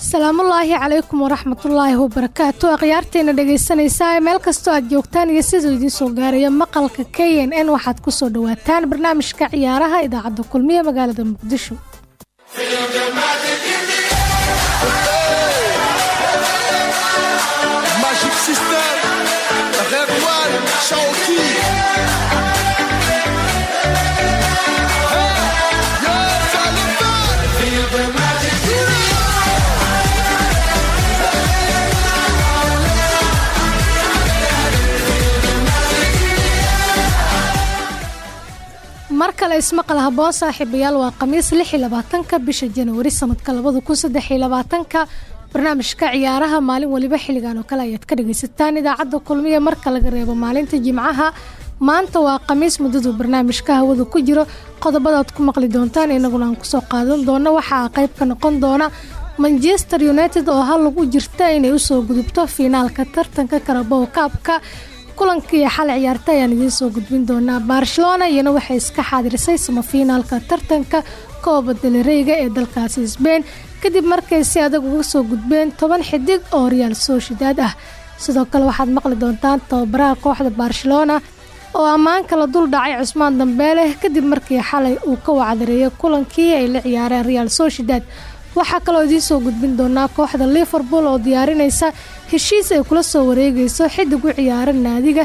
asalaamullaahi calaykum waraxmatullaahi wabarakaatu akhyaarteena dhegaysanaysaa. Ee meel kastoo aad joogtaan iyo siduu idiin soo gaarayo maqalka k n n waxaad ku soo dhowaataan barnaamijka ciyaaraha idaacadda kulmiye magaalada muqdisho mar kale ismaqal haboon saaxiibayaal waa khamiis ka bisha janawari sanadka ka barnaamijka ciyaaraha maalin waliba xilligan oo kale ayaad ka dhagaysataan idaacadda kulmiya marka laga reebo maalinta jimcaha. Maanta waa khamiis muddadu barnaamijka hawada ku jiro. Qodobadaad ku maqli doontaan inaguna aan ku soo qaadan doono waxaa qayb ka noqon doona manchester united oo hal lagu jirta inay u soo gudubto fiinaalka tartanka karabow kaabka kulankii xalay ciyaarta ayaan idiin soo gudbin doonaa. Barcelona iyana waxay iska xaadirisay samafiinaalka tartanka kooba dalareyga ee dalkaasi sbein kadib markay si adag uga soo gudbeen toban xidig oo real sooshidaad ah. Sidoo kale waxaad maqli doontaan tababaraha kooxda barcelona oo ammaan kala dul dhacay cusmaan dambeele kadib markii xalay uu ka wacdareeyay kulankii ay la ciyaareen real sooshidaad waxaa kaloo idiin soo gudbin doonaa kooxda liverpool oo diyaarinaysa heshiis ay kula soo wareegayso xidig u ciyaara naadiga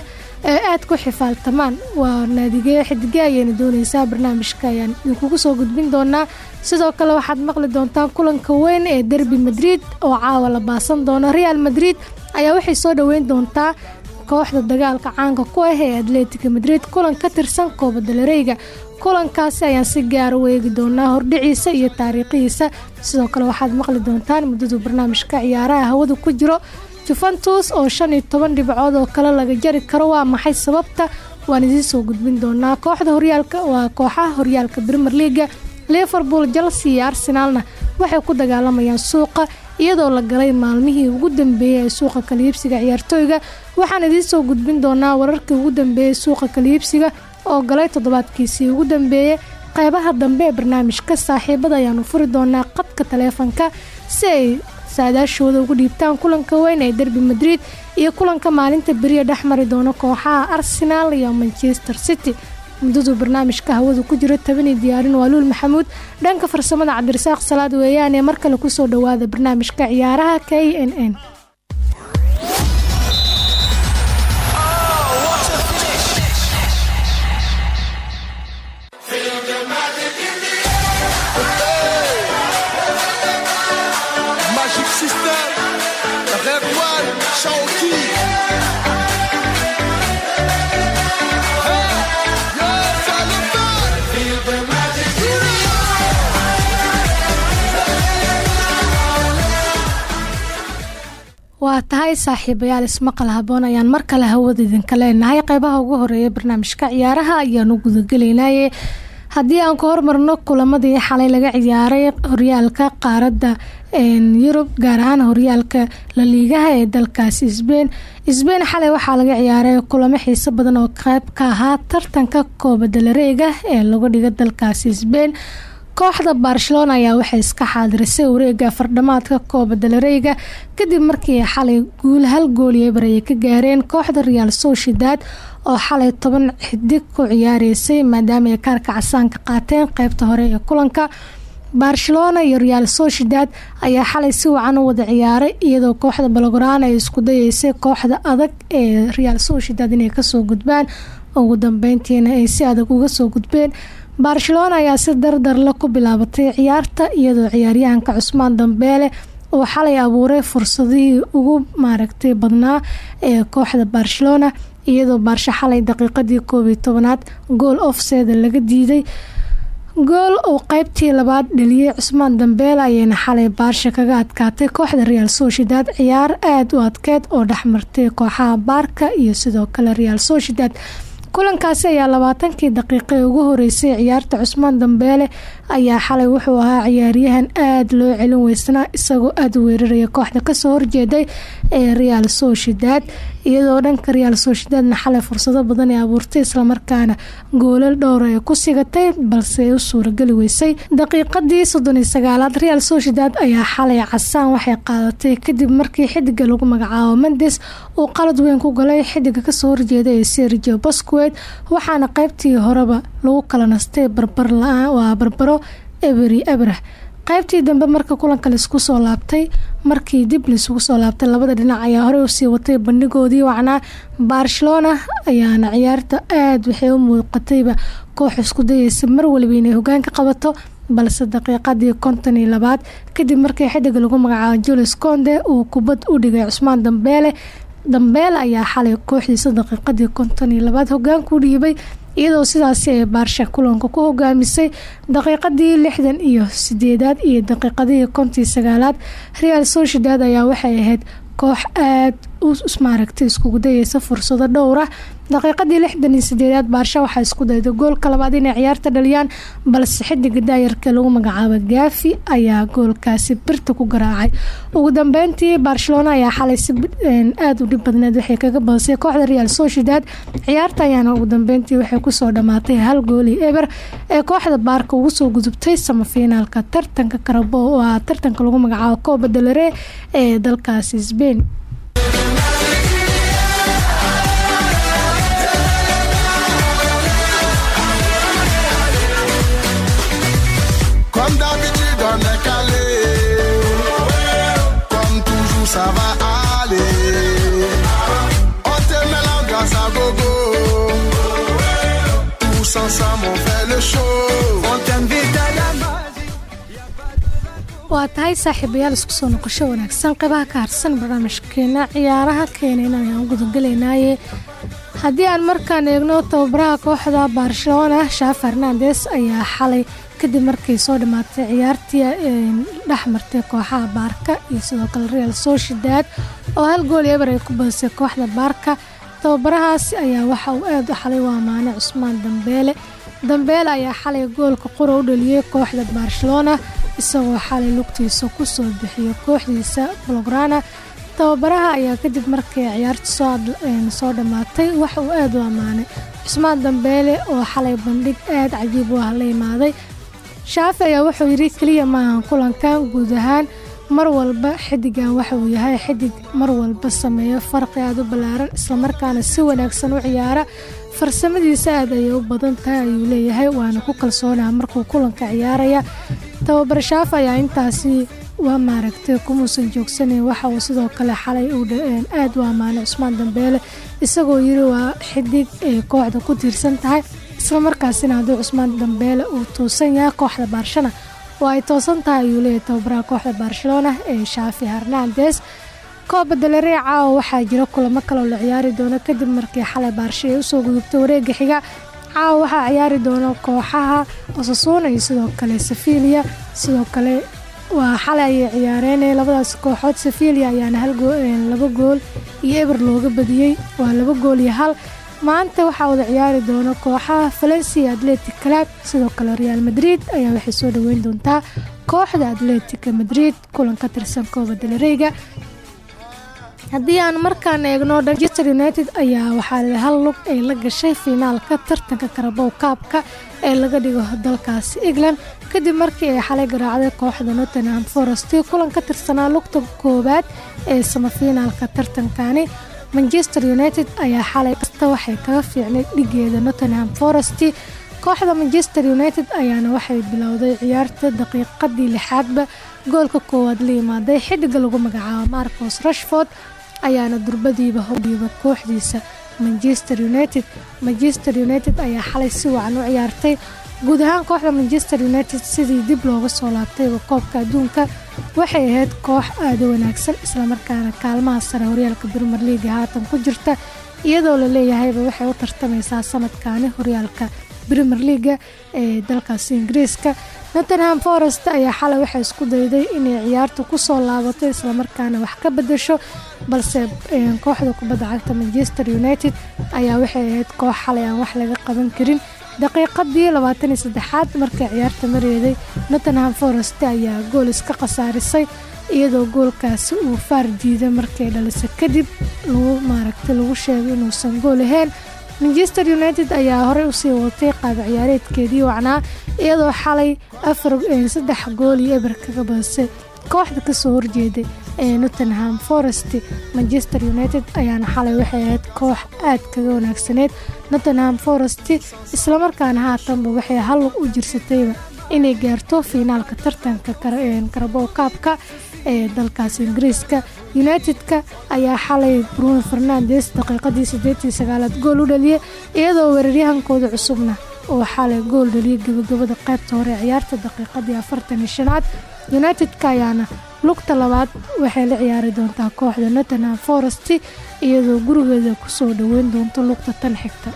ee aad ku xifaaltamaan. Waa naadige xidige ayayna doonaysaa barnaamijka ayaan idinkugu soo gudbin doonaa. Sidoo kale waxaad maqli doontaan kulanka weyn ee derbi madrid oo caawa la baasan doono. Real madrid ayaa waxay soo dhoweyn doontaa kooxda dagaalka caanka ku ah ee atletica madrid kulan ka tirsan kooba dalareyga kulankaasi ayaan si gaara eegi doonaa hordhiciisa iyo taariikhihiisa. Sidoo kale waxaad maqli doontaan muddadu barnaamijka ciyaaraha hawada ku jiro. Juventus oo shan iyo toban dhibcood oo kale laga jari karo waa maxay sababta? Waan idiin soo gudbin doonaa kooxda horyaalka waa kooxaha horyaalka brimer leaga liverpool chelsea iyo arsenaalna waxay ku dagaalamayaan suuqa iyadoo la galay maalmihii ugu dambeeyey ee suuqa kaliibsiga ciyaartooyga waxaan idiin soo gudbin doonaa wararkii ugu dambeeyey suuqa kaliibsiga oo galay toddobaadkiisii. Ugu dambeeyey qeybaha dambe ee barnaamijka saaxiibada ayaanu furi doonaa qadka taleefanka si ay saadaashooda ugu dhiibtaan kulanka weyn ee derbi madrid iyo kulanka maalinta beriya dhex mari doono kooxaha arsenaal iyo manchester city. Muddadu barnaamijka hawada ku jiro tabanii diyaarin waa luul maxamuud. Dhanka farsamada cabdirasaaq salaad weeyaan ee mar kale ku soo dhowaada barnaamijka ciyaaraha k n n waa tahay saaxiibayaal ismaqal haboon ayaan mar kale hawada idinka leenahay. Qeybaha ugu horreeya barnaamijka ciyaaraha ayaanu gudagelaynaaye haddii aan ku hormarno kulamadii xalay laga ciyaaray horyaalka qaaradda yurub gaar ahaan horyaalka laliigaha ee dalkaasi sbein sbein xalay waxaa laga ciyaaray kulamo xiiso badan oo qeyb ka ahaa tartanka kooba dalareega ee lagu dhigo dalkaasi sbein kooxda barcelona ayaa waxay iska xaadirisay wareega fardhamaadka kooba dalareyga kadib markii xalay guul hal gooliyo barayay ka gaareen kooxda real sociedad oo xalay toban xidig ku ciyaareysay maadaama ay kaarka casaanka qaateen qeybta hore ee kulanka barcelona iyo real sociedad ayaa xalay si wacan u wada ciyaaray iyadoo kooxda balogoraan ay isku dayeysay kooxda adag ee real sociedad inay ka soo gudbaan. Ugu dambeyntiina ay si adag uga soo gudbeen. Barcelona ayaa si dardarla ku bilaabatay ciyaarta iyadoo ciyaaryahanka cusmaan dambeele uu xalay abuuray fursadihii ugu maaragtay badnaa ee kooxda barcelona iyadoo baarsho xalay daqiiqadii koob iyo tobanaad gool offseda laga diiday gool uu qaybtii labaad dhaliyey cusmaan dambeele ayayna xalay baarsha kaga adkaatay kooxda real sociedad. Ciyaar aada u adkeed oo dhexmartay kooxaha baarka iyo sidoo kale real sociedad kulankaasi ayaa labaatankii daqiiqa ee ugu horeysay ciyaarta cusmaan dambeele ayaa xalay wuxuu ahaa ciyaaryahan aada loo celin weysnaa isagoo aada u weeraraya kooxda ka soo horjeeday ee real sociedad. Iyadoo dhanka real sociedadna xalay fursado badan ee abuurtay islamarkaana goolal dhowra ee ku sigatay balse ay u suurageli weysay. Daqiiqadii soddon iyo real sociedad ayaa xalay casaan waxay qaadatay kadib markii xidiga lagu magacaabo mendes uu qalad weyn ku galay xidiga ka soo horjeeda ee sergio bosquet waxaana qaybtii horeba lagu kala nastay barbar la'aan waa barbaro eberi ebrah qaybtii dambe marka kulanka la isku soo laabtay markii dib laisugu soo laabtay labada dhinac ayaa horey u sii watay bandhigoodii wacnaa barcelona ayaana ciyaarta aada waxay u muuqatayba koox isku dayeysa mar waliba inay hogaan ka qabato balse daqiiqadii konton iyo labaad kadib markii xidiga lagu magacaabo julius conde uu kubad u dhigay cusmaan dambeele dambeele ayaa xalay kooxdiisa daqiiqadii konton iyo labaad hogaanku dhiibay iyadoo sidaasi ay baarsha kulanka ku hogaamisay daqiiqadii lixdan iyo sideedaad iyo daqiiqadihii kontii sagaalaad. Real sociedad ayaa waxay ahayd koox aada u maaragtay iskugu dayeysa fursado dhowr ah daqiiqadii lixdan iyo sideedaad baarsha waxaa isku dayda goolka labaad inay ciyaarta dhaliyaan balse xidiga daayarka lagu magacaabo gaafi ayaa goolkaasi birta ku garaacay. Ugu dambeyntii barcelona ayaa xalay si aada u dhib badneed waxay kaga badisay kooxda real sociedad. Ciyaarta ayaana ugu dambeyntii waxay ku soo dhamaatay hal gooli eber ee kooxda baarka ugu soo gudubtay samafinaalka tartanka karabo oo tartanka lagu magacaabo kooba dalare ee dalkaasi sbain waa tahay saaxiibayaal isku soo noqosho wanaagsan qeybaha ka harsan barnaamijkeena. Ciyaaraha keenayna ayaan u gudagelaynaaye haddii aan markaan eegno tababaraha kooxda barcelona shaaf hernandes ayaa xalay. Kadib markay soo dhammaatay ciyaartii dhex martay kooxaha baarka iyo sidoo kale real sociedad oo hal gool eber ay ku badisay kooxda baarka tababarahaasi ayaa waxa uu aada xalay u amaanay cusmaan dambeele dambeele ayaa xalay goolka qura u dhaliyey kooxda barcelona isagoo xalay lugtiisa ku soo bixiyay kooxdiisa blograna tababaraha ayaa kadib markay ciyaarta soo dhammaatay waxa uu aada u ammaanay cusmaan dambeele oo xalay bandhig aada cajiib u ah la imaaday. Shaafi ayaa wuxuu yidhi keliya maahan kulankan guud ahaan. Mar walba xidigan waxa yahay xidig mar walba sameeyo farqi aada u ballaaran islamarkaana si wanaagsan u ciyaara farsamadiisa aad ayay u badan tahay ayuu leeyahay waana ku kalsoonaha markuu kulanka ciyaaraya. Tababar shaaf ayaa intaasi waa maaragtay kumuusan joogsanan waxa uu sidoo kale xalay aada u ammaanay cusmaan dambeele isagoo yiri waa xidig ay kooxda ku tiirsan tahay. Islamarkaasina haddii cusmaan dambeele uu toosan yahay kooxda baarshana oo ay toosan tahay ayuu leeyahay tababaraha kooxda barcelona ee shaafi hernandes kooba dalaree caawa waxaa jira kulamo kaloo la ciyaari doono. Kadib markii xalay baarsha ay u soo gudubtay wareega xiga caawa waxaa ciyaari doona kooxaha osasuuna iyo sidoo kale safilia sidoo kale waa xalay ciyaareen labadaas kooxood safilia ayaana laba gool iyo eber looga badiyey waa laba gool iyo hal. Maanta waxaa wada ciyaari doona kooxaha valencia atletic club. Sidoo kale real madrid ayaa waxay soo dhaweyn doontaa kooxda atletica madrid. Kulan ka tirsan kooba dalareyga haddii aan markaan eegno manchester united ayaa waxaa hal lug ay la gashay fiinaalka tartanka karabow kaabka ee laga dhigo dalkaasi england. Kadib markii ay xalay garaacday kooxda nottingham forest kulan ka tirsanaa lugta koowaad ee samafiinaalka tartankani manchester united ayaa xalay kasta waxay kaga fiicnay dhigeeda nottingham forest. Kooxda manchester united ayaana waxay bilowday ciyaarta daqiiqadii lixaadba. Goolka koowaad la yimaaday xidiga lagu magacaabo marcos rashford ayaana durbadiiba howdhiiba kooxdiisa. Manchester united manchester united ayaa xalay si wacan u ciyaartay. Guud ahaan kooxda manchester united sidii dib looga soo laabtayba koobka adduunka waxay ahayd koox aada wanaagsan islamarkaana kaalmaha sare horyaalka brimer leaga haatan ku jirta iyadoo la leeyahayba waxay u tartamaysaa sanadkaani horyaalka premier leaga ee dalkaasi ingiriiska. Nottenham forest ayaa xalay waxay isku dayday inay ciyaarta ku soo laabato islamarkaana wax ka bedasho balse kooxda kubadda cagta manchester united ayaa waxay ahayd koox xalay aan wax laga qaban karin. Daqiiqadii labaatan iyo saddexaad markay ciyaarta mareeday nottenham forest ayaa gool iska khasaarisay iyadoo goolkaasi uu faar diiday markay dhalisay kadib lagu maaragtay lagu sheegay inuusan gool ahayn manchester united ayaa horey u sii wadatay qaab ciyaareedkeedii wacnaa iyadoo xalay saddex gool iyo eber kaga badisay kooxda ka soo horjeeday ee nottenham forest manchester united ayaana xalay waxay ahayd koox aad kaga wanaagsaneyd nottenham forest islamarkaana haatanba waxay hallug u jirsatayba inay gaarto fiinaalka tartanka karabow kaabka ee dalkaas ingiriiska united-ka ayaa xalay bruno fernandes daqiiqadii sideetii sagaalaad gool u dhaliyay iyadoo weeraryahankooda cusubna oo xalay gool dhaliyay gabagabada qaybta hore ciyaarta daqiiqadii afartan iyo united-ka ayaana lugta labaad waxay la ciyaari doontaa kooxda nottenham forest iyadoo gurigeeda ku soo dhaweyn doonto lugta tan xigta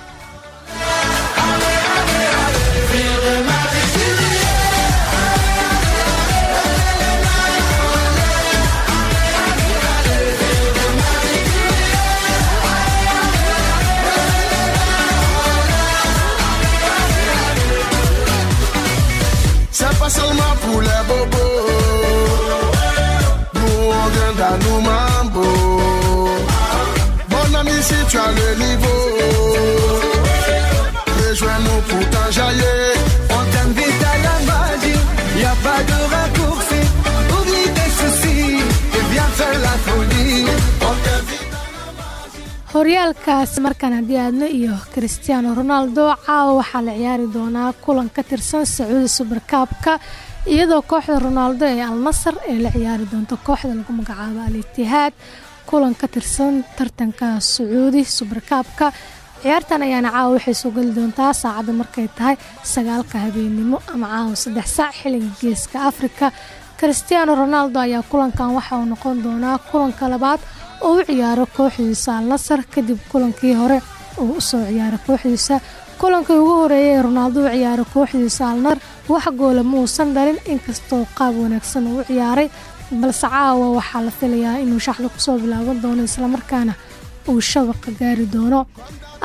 horyaalkaasi markaan haddii aadno iyo christiaano ronaldo caawa waxaa la ciyaari doonaa kulan ka tirsan sacuudi subarkaabka iyadoo kooxda ronaldo ee al nasar ee la ciyaari doonto kooxda lagu magacaabo al itihaad kulan ka tirsan tartanka sacuudi subarkaabka ciyaartan ayaana caawa waxay soo geli doontaa saacadda markay tahay sagaalka habeennimo ama caawa saddex saac xilliga geeska afrika. Christiaano ronaldo ayaa kulankan waxa uu noqon doonaa kulanka labaad oo u ciyaaro kooxdiisa al nasar kadib kulankii hore uu u soo ciyaaray kooxdiisa. Kulankii ugu horeeyay ee ronaldo u ciyaaray kooxdiisa al nasar wax goola ma uusan dhalin inkastoo qaab wanaagsan uu ciyaaray balse caawa waxaa la filayaa inuu shaxda ku soo bilaaban doono islamarkaana uu shabaqa gaari doono.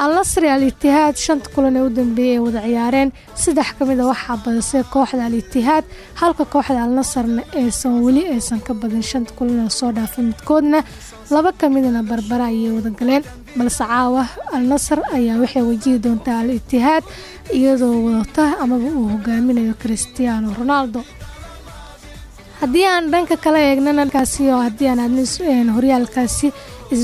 Al nasri al itihaad shanta kulan ee u ay wada ciyaareen saddex ka mid a waxaa badisay kooxda al itihaad halka kooxda al nasarna aysan weli aysan ka badin shanta kulan ee soo dhaafay midkoodna laba ka midna barbara ayay wada galeen. Balse caawa al nasar ayaa waxay wajihi doontaa al itihaad iyadoo wadata amaba uu hogaaminayo christiaano ronaldo. Haddii aan dhanka kala eegnana kaasi oo haddii aan aadna horyaalkaasi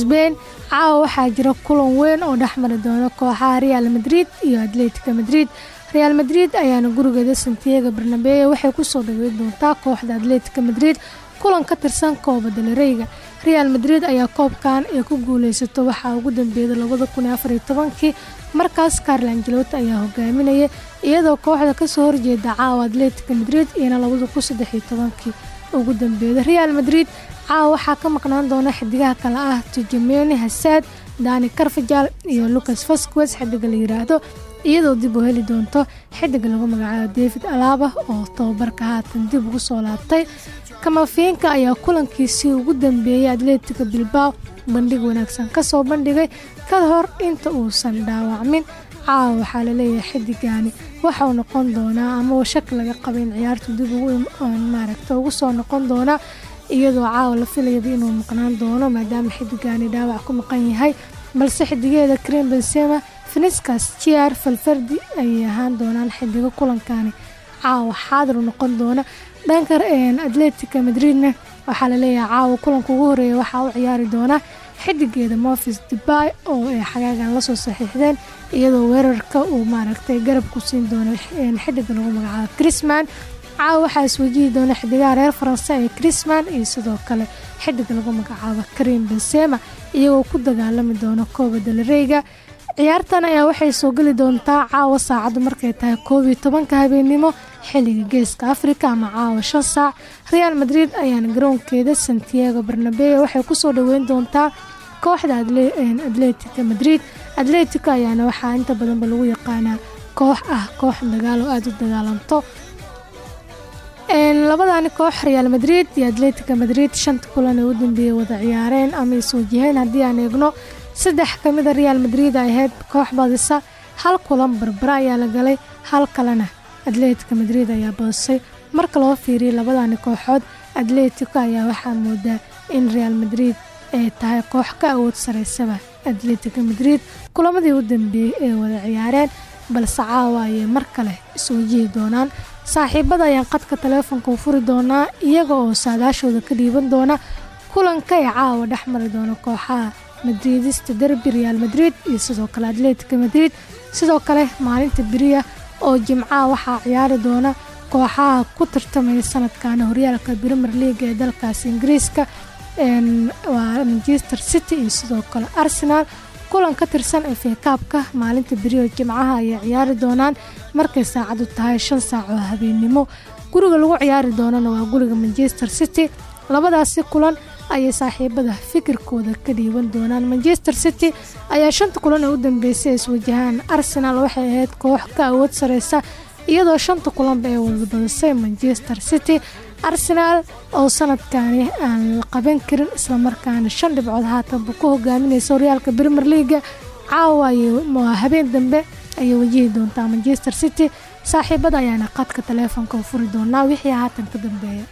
sbain caawa waxaa jira kulan weyn oo dhexmari doona kooxaha real madrid iyo atletica madrid. Real madrid ayaana gurigeeda santiago barnabeo waxay ku soo dhaweyn doontaa kooxda atletica madrid kulan ka tirsan kooba dalareyga real madrid ayaa koobkan ee ku guuleysato waxaa ugu dambeeyay labada kun iyo afar iyo markaas carl angelot ayaa hogaaminaya iyadoo kooxda ka soo horjeeda caawa atletica madrid iyana labada kun saddex iyo tobankii. Ugu dambeeyay real madrid caawa waxaa ka maqnaan doona xidigaha kale ah tujameni hasaad dani carfajal iyo lucas vasquez xidiga la yiraahdo iyadoo dib u heli doonto xidiga lagu magacaabo david alaba oo tababarka haatan dib ugu soo laabtay kamafiinka ayaa kulankiisii ugu dambeeyay atletica bilbao bandhig wanaagsan ka soo bandhigay ka hor inta uusan dhaawacmin. Caawa waxaa la leeyahay xidigani waxau noqon doonaa ama shak laga qaba in ciyaartu dib maaragta ugu soo noqon doona iyadoo caawa la filayaba inuu maqnaan doono maadaama xidigani dhaawac ku maqan yahay. Balse xidigeeda krem bensema finiskas jiar falfardi ayay ahaan doonaan xidigo kulankani caawa xaadir noqon doona dhanka atletica madridna waxaa la leeyahay caawa kulanka ugu horreeya waxaa u ciyaari doona xidigeeda mofis debay oo ay xagaagan la soo saxiixdeen iyadoo weerarka uu maaragtay garab ku siin doono xidiga lagu magacaabo chrisman caawa waxaa iswajihi doona xidigaha reer faranse ee chrisman iyo sidoo kale xidiga lagu magacaabo karim bensema iyagoo ku dagaalami doona kooba dalareyga ciyaartan ayaa waxay soo geli doontaa caawa saacaddu markay tahay koob iyo tobanka habeennimo xilliga geeska afrika ama caawa shan saac. Real madrid ayaana garoonkeeda santiago barnabeo waxay ku soo dhaweyn doontaa kooxda atletica madrid. Atletica ayaana waxaa inta badanba lagu yaqaanaa koox ah koox dagaal oo aada u dagaalanto. Labadaani koox real madrid iyo atletica madrid shanta kulan ee u dambeeyey wada ciyaareen ama iswajaheen haddii aan eegno saddex ka mida real madrid ay ahayd koox badisa hal kulan barbara ayaa la galay hal kalena atletica madrid ayaa badisay marka loo fiiriyay labadaani kooxood atletico ayaa waxaa moodaa in real madrid ay tahay koox ka awood sareysaba. Atletica madrid kulamadii u dambeeyey ee wada ciyaareen balse caawa ayay mar kale iswajihi doonaan. Saaxiibada ayaan qadka taleefonka u furi doonaa iyaga oo saadaashooda ka dhiiban doona kulanka ee caawa dhex mari doona kooxaha madridista derbi real madrid iyo sidoo kale atletica madrid. Sidoo kale maalinta beriya oo jimcaha waxaa ciyaari doona kooxaha ku tartamaya sanadkan horyaalka brimer leaga ee dalkaasi ingiriiska waa manchester city iyo sidoo kale arsenal. Kulan ka tirsan efe kaabka maalinta beriyo jimcaha ayay ciyaari doonaan markay saacadu tahay shan saac oo habeennimo guriga lagu ciyaari doonana waa guriga manchester city. Labadaasi kulan ayay saaxiibada fikirkooda ka dhiiban doonaan. Manchester city ayaa shanta kulan ee u dambeysay iswajahaan arsenal waxay ahayd koox ka awood sareysa iyadoo shanta kulanba ay wadabadisay manchester city. Arsenaal oo sanadkani aan la qaban karin islamarkaana shan dhibcood haatanba ku hogaaminaysa horyaalka brimer leaga caawa habeen dambe ayay wajihi doontaa manchester city. Saaxiibada ayaana qadka taleefonka u furi doonaa wixii haatan ka dambeeya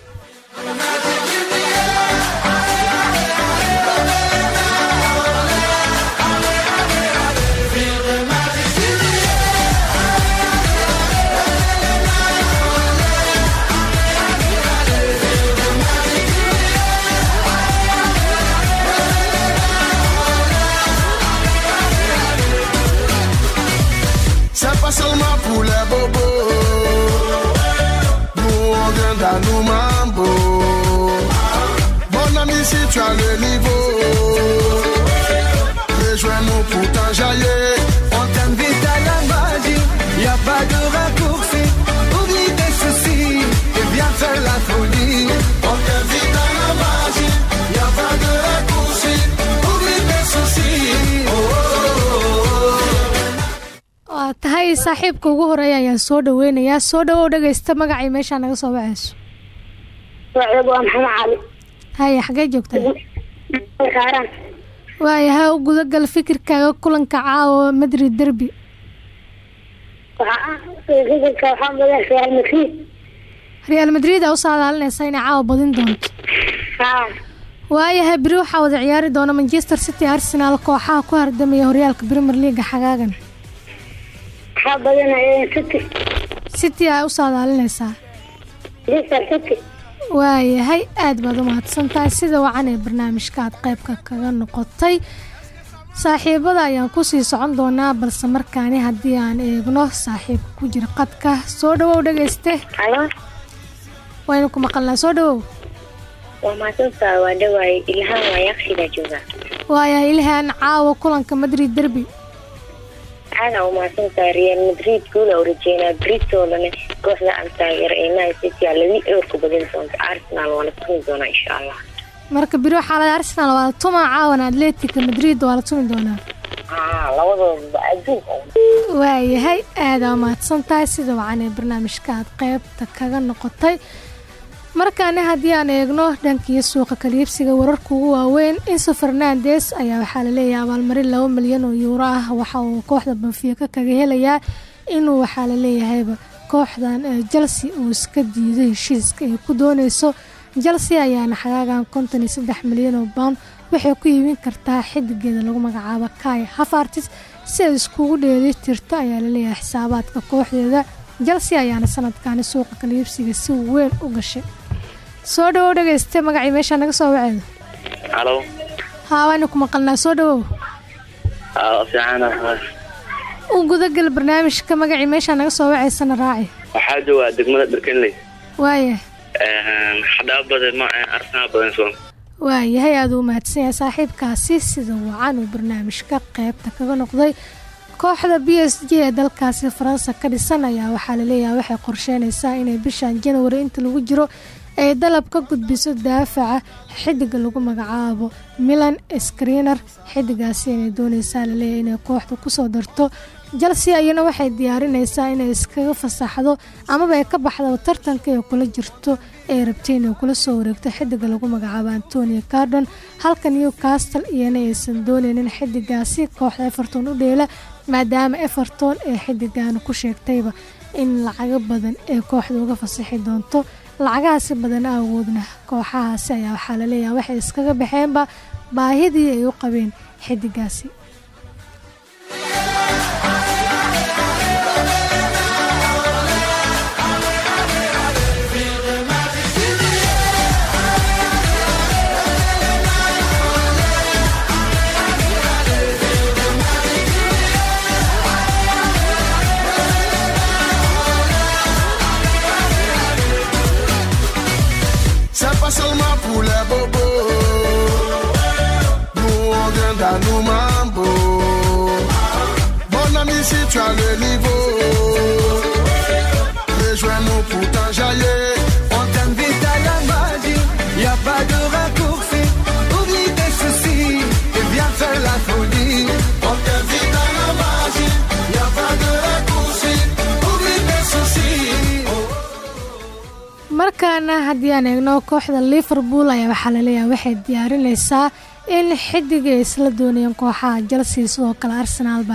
tu as le niveau, rejoins-nous pour t'enjailler. On t'invite à la magie, y a pas de raccourci. Oublie tes soucis et viens faire la folie. On t'invite à la magie, y a pas de raccourci. Oublie tes soucis. Oh, oh, oh, oh. waa tahay saaxiibka ugu horreeya ayaan soo dhaweynayaa soo dhawow dhagaysta magacii meeshaa naga soo baxayso magaciigu waa maxamed cali haya xagee joogtaa kaaran waayaha u gudagal fikirkaaga kulanka caawa madrid derby. Real madrid. Aa u saadaalinaysa inay caawa badin doonto. Waayahay beri waxaa wada ciyaari doona manchester city arsenal kooxaha ku hardamaya horyaalka premier leaga xagaagan. City. City aa u saadaalinaysaa. Leicester city waayahay. Aad baad u mahadsantahay. Sida wacan ee barnaamijka aad qaybka kaga noqotay. Saaxiibada ayaan ku sii socon doonaa balse markaani haddii aan eegno saaxiibka ku jira qadka soo dhawow dhagayste waynu ku maqalnaa. Soo dhawow waayahay ilhaan caawa kulanka madrid derby kooxda aan taageero ee man city aa labi ewerku badin doonta arsenal waana tumi doonaa insha allah marka beri waxaa la arsenal waa la tumaa caawana atletica madrid waa la tumi doonaa labadoodaba adduunka waayahay aadaa mahadsan tahay sida wacan ee barnaamijka aad qeybta kaga noqotay markaana haddii aan eegno dhankiyo suuqa kaliibsiga wararka ugu waaweyn inso fernandes ayaa waxaa la leeyahay abaalmarin laba milyan oo yuuro ah waxa uu kooxda banfiika kaga helayaa inuu waxaa laleeyahayba kooxdan chelsea uu iska diiday heshiiska ay ku dooneyso chelsea ayaana xagaagan konton iyo saddex milyan oo pound waxay ku iibin kartaa xidigeeda lagu magacaabo kai hafartis si ay iskugu dheeli tirto ayaa la leeyahay xisaabaadka kooxdeeda. Chelsea ayaana sanadkani suuqa kaliibsiga si weyn u gashay. Soo dhawow dhagayste magacii meeshaa naga soo waceedo halo. Haa waana ku maqalnaa. Soo dhawow u gudagal barnaamijka magacii meeshaa naga soo waceysana raaci. Waxaa joogaa degmada dharkenley waaya ma arsenal badan soon waayahay aada u mahadsan yahay saaxiibkaasi sida wacan uu barnaamijka qeybta kaga noqday. Kooxda b s g ee dalkaasi faransa ka dhisan ayaa waxaa la leeyahay waxay qorsheynaysaa inay bishan janwari inta lagu jiro ay dalab ka gudbiso daafaca xidiga lagu magacaabo milan screener. Xidigaasi inay dooneysaa la leeyahay inay kooxda ku soo darto. Chelsea ayana waxay diyaarinaysaa inay iskaga fasaxdo amaba ay ka baxdaba tartanka ay kula jirto ay rabtay inay kula soo wareegto xidiga lagu magacaabo antonio cardon. Halka newcastle iyana aysan dooneynin xidigaasi kooxda everton u dheela maadaama everton ee xidigan ku sheegtayba in lacago badan ee kooxda uga fasaxi doonto lacagahaasi badan awoodna kooxahaasi ayaa waxaa la leeyahay waxay iskaga baxeenba baahidii ay u qabeen xidigaasi ami, si tu as le niveau, rejoins-nous pour t'enjailler. On t'invite à la magie, y a pas de raccourci. Oublie tes soucis et viens faire la folie. On t'invite à la magie, y a pas de raccourci. Oublie tes soucis. markaana haddii aan eegno kooxda liverpool ayaa waxaa la leeyahay waxay diyaarinaysaa in xidiga ay isla doonayeen kooxaha chelsea sidoo kale arsenaalba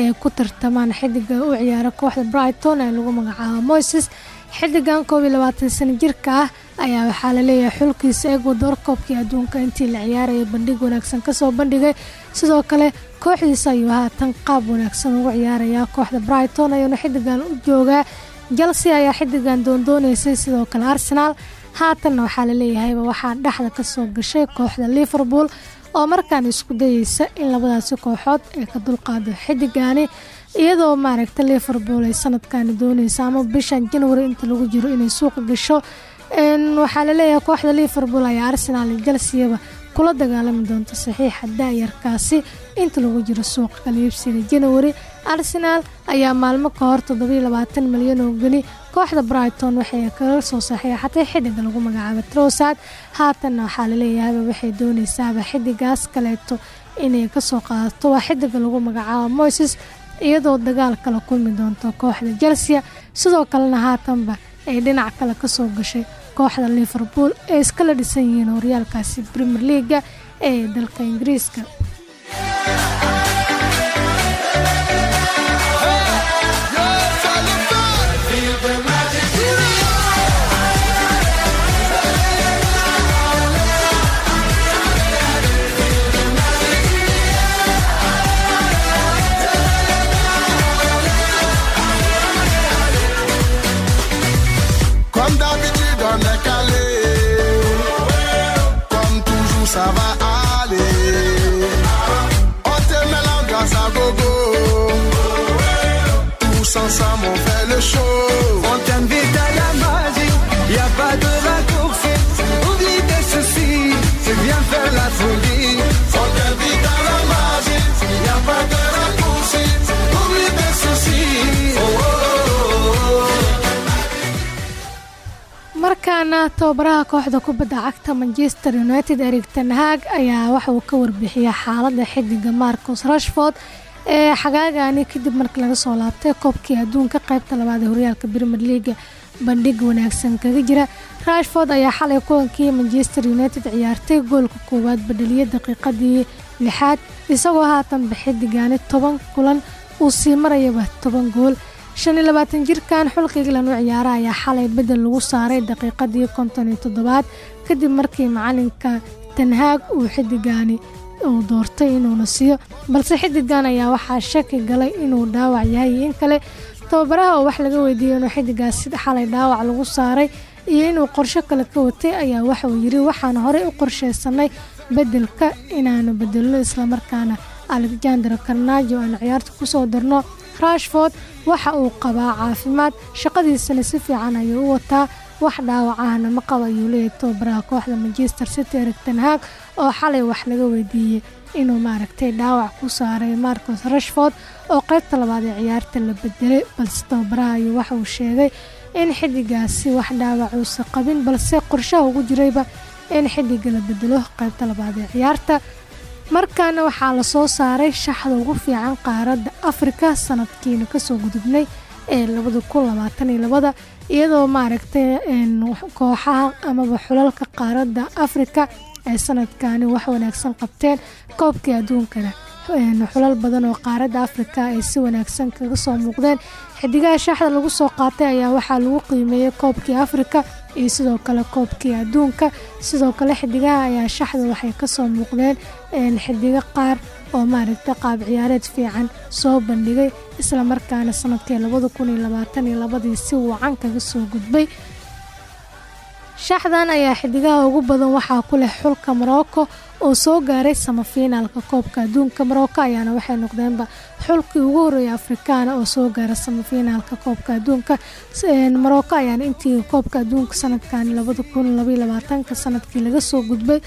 ay ku tartamaan xidiga u ciyaara kooxda brighton ee lagu magacaabo moises. Xidigan koob iyo labaatan sano jirka ah ayaa waxaa la leeyahay xulkiisa ecuador koobkii adduunka intii la ciyaaraya bandhig wanaagsan ka soo bandhigay. Sidoo kale kooxdiisa ayuu haatan qaab wanaagsan ugu ciyaarayaa kooxda brighton ayuuna xidigan u joogaa. Chelsea ayaa xidigan doondooneysay sidoo kale arsenaal haatanna waxaa laleeyahayba waxaa dhexda ka soo gashay kooxda liverpool oo markaan isku dayeysa in labadaasi kooxood ay ka dulqaado xidigani iyadoo maaragta liverpool ay sanadkani dooneysa ama bishan janwari inta lagu jiro inay suuqa gasho. Waxaa la leeyahay kooxda liverpool ayaa arsenaal iyo chelseaba kula dagaalami doonto saxiixa daayarkaasi. Inta lagu jiro suuqa kaliibsiga janwari arsenaal ayaa maalmo ka hor toddobayilabaatan milyan oo geli kooxda brighton waxay kaga soo saxiixatay xidiga lagu magacaabo trosad haatanna waxaa laleeyahayba waxay dooneysaaba xidigaas kaleeto inay ka soo qaadato. Waa xidiga lagu magacaabo moises iyadoo dagaal kala kulmi doonto kooxda chelsea. Sidoo kalena haatanba ay dhinac kale ka soo gashay kooxda liverpool ee iskala dhisan yihiin horyaalkaasi premier leaga ee dalka ingiriiska a pas de raccourci. Oublie tes soucis. Oh, oh, oh, oh. markaana tababaraha kooxda kubadda cagta manchester united erig ten hag ayaa waxa uu ka warbixiyay xaaladda xidiga marcos rashford ee xagaagani kadib markii laga soo laabtay koobkii adduunka qaybta labaad ee horyaalka premier leaga bandhig wanaagsan kaga jira. Rashford ayaa xalay kulankii manchester united ciyaartay goolka koowaad badheliyay daqiiqadii lixaad isagoo haatanba xidigani toban kulan uu sii marayaba toban gool. Shan iyo labaatan jirkan xulka england u ciyaara ayaa xalay bedel lagu saaray daqiiqadii konton iyo toddobaad kadib markii macalinka tanhaag uu xidigani uu doortay inuuna siiyo. Balse xidigan ayaa waxaa shaki galay inuu dhaawac yahay. Iyo in kale tababaraha oo wax laga weydiiyey inuu xidigaasi xalay dhaawac lagu saaray iyo inuu qorsho kale ka watay ayaa waxauu yiri waxaan horey u qorsheysanay bedelka inaanu bedelno islamarkaana alexander karnajo aan ciyaarta ku soo darno. Rashford waxa uu qabaa caafimaad. Shaqadiisana si fiican ayuu u wataa. Wax dhaawac ahna ma qaba ayuu leeyahay tababaraha kooxda manchester city erig tenhaag oo xalay wax laga weydiiyey inuu maaragtay dhaawac ku saaray marcos rashford oo qaybta labaad ee ciyaarta la bedelay balse tababaraha ayuu waxa uu sheegay in xidigaasi wax dhaawacuusa qabin balse qorshaha ugu jirayba in xidiga la bedelo qaybta labaad ee ciyaarta. Markaana waxaa la soo saaray shaxda ugu fiican qaaradda afrika sanadkiina ka soo gudubnay ee labada kun labaatan iyo labada iyadoo maaragtay kooxaha amaba xulalka qaaradda afrika ay sanadkani wax wanaagsan qabteen. Koobkii adduunkana xulal badan oo qaaradda afrika ay si wanaagsan kaga soo muuqdeen. Xidigaha shaxda lagu soo qaatay ayaa waxaa lagu qiimeeyey koobkii afrika iyo sidoo kale koobkii adduunka. Sidoo kale xidigaha ayaa shaxda waxay ka soo muuqdeen xidigo qaar oo maaragta qaab ciyaareed fiican soo bandhigay sannadkii iyo labaatan iyo labadii si wacan kaga soo gudbay. Shaxdan ayaa xidigaha ugu badan waxaa ku leh xulka morocco oo soo gaaray samafiinaalka koobka. Adduunka morocco ayaana waxay noqdeenba xulkii ugu horreeyay afrikaana oo soo gaara samafiinaalka koobka. Adduunka morocco ayaana intii koobka adduunka labaatanka sannadkii laga soo gudbay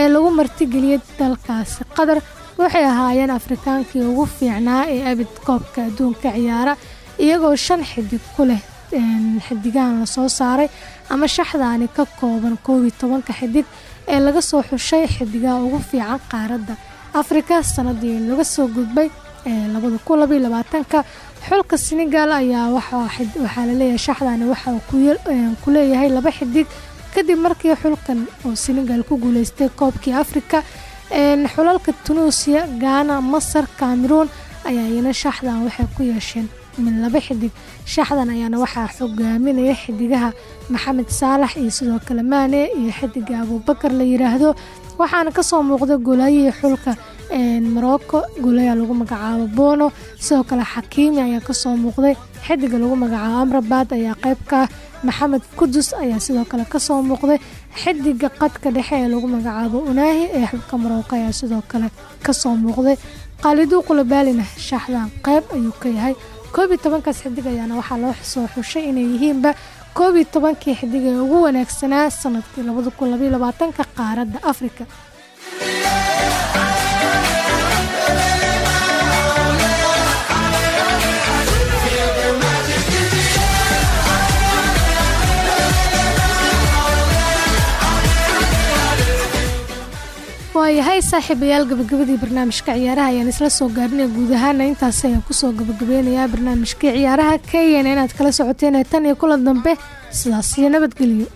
ee lagu martigeliyay dalkaasi. Qatar waxay ahaayeen afrikaankii ugu fiicnaa ee abid koobka adduunka ciyaara iyagoo shan xidig ku leh xidigahan la soo saaray ama shaxdaani ka kooban koob iyo tobanka xidig ee laga soo xushay xidigaha ugu fiican qaaradda afrika sanadii laga soo gudbay ee labada kun labaiyo labaatanka. Xulka senegal ayaa waxaa la leeyahay shaxdaani waxa ku leeyahay laba xidig kadib markii xulkan oo senegal ku guuleystay koobkii afrika xulalka tunuusiya gaana masar cameroon ayaa iyana shaxdan waxay ku yeesheen min laba xidig shaxdan ayaana waxaa xogaaminaya xidigaha maxamed saalax iyo sidoo kale maane iyo xidiga abuubakar la yiraahdo waxaana ka soo muuqda goolaayihii xulka morocco. Goolayaa lagu magacaabo bono. Sidoo kale xakiimi ayaa ka soo muuqday. Xidiga lagu magacaabo amrabaad ayaa qayb ka ah. Maxamed kudus ayaa sidoo kale ka soo muuqday. Xidiga qadka dhexe ee lagu magacaabo unaahi ee xulka morocco ayaa sidoo kale ka soo muuqday. Khaaliduu qulabaalina shaxdan qayb ayuu ka yahay. Koob iyo tobankaas xidig ayaana waxaa loo soo xushay inay yihiinba koob iyo tobankii xidig ee ugu wanaagsanaa sannadkii labada kun labaiyo labaatanka qaaradda afrika waayahay saaxiibayaal gabagabadii barnaamijka ciyaaraha ayaan isla soo gaarnay guud ahaana intaas ayaan ku soo gabagabeynayaa barnaamijkii ciyaaraha keyana inaad kala socoteen tan iyo kulan dambe sidaas iyo nabadgelyo